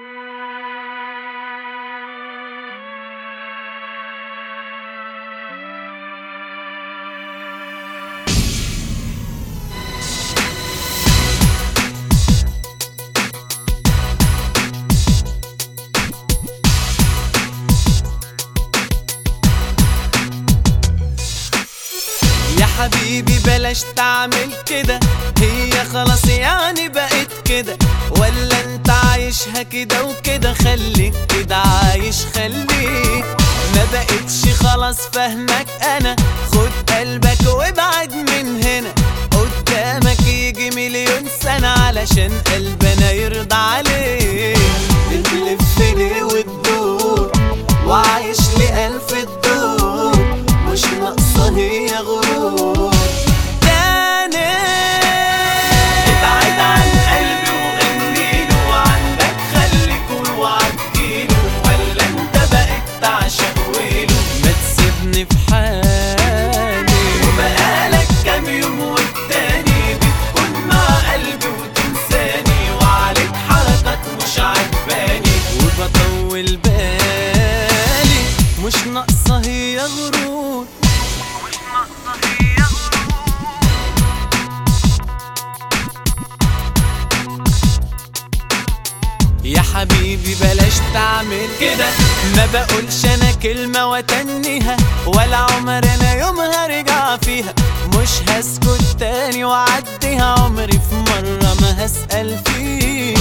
يا حبيبي بلاش تعمل كده. هي خلاص يعني بقت كده. ولا انت عايشها كده وكده؟ خليك كده عايش خليك. ما بقتش خلاص فاهمك أنا. خد قلبك وابعد من هنا. قدامك يجي مليون سنة علشان قلبنا يرضى عليك. مش ناقصة هي غرور مش ناقصة هي يا حبيبي بلاش تعمل كده ما بقولش أنا كلمة واتنيها ولا عمر أنا يوم هرجع فيها مش هسكت تاني وعديها عمري في مرة ما هسأل فيه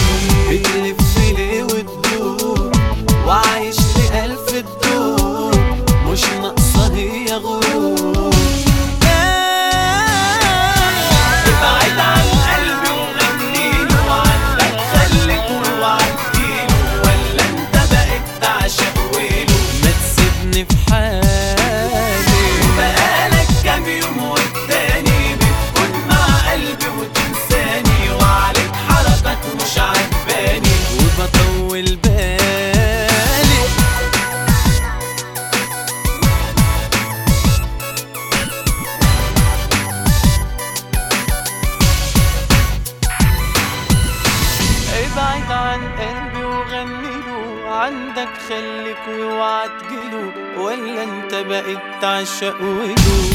عندك خليك واوعى تجيله ولا انت بقيت تعشق ويله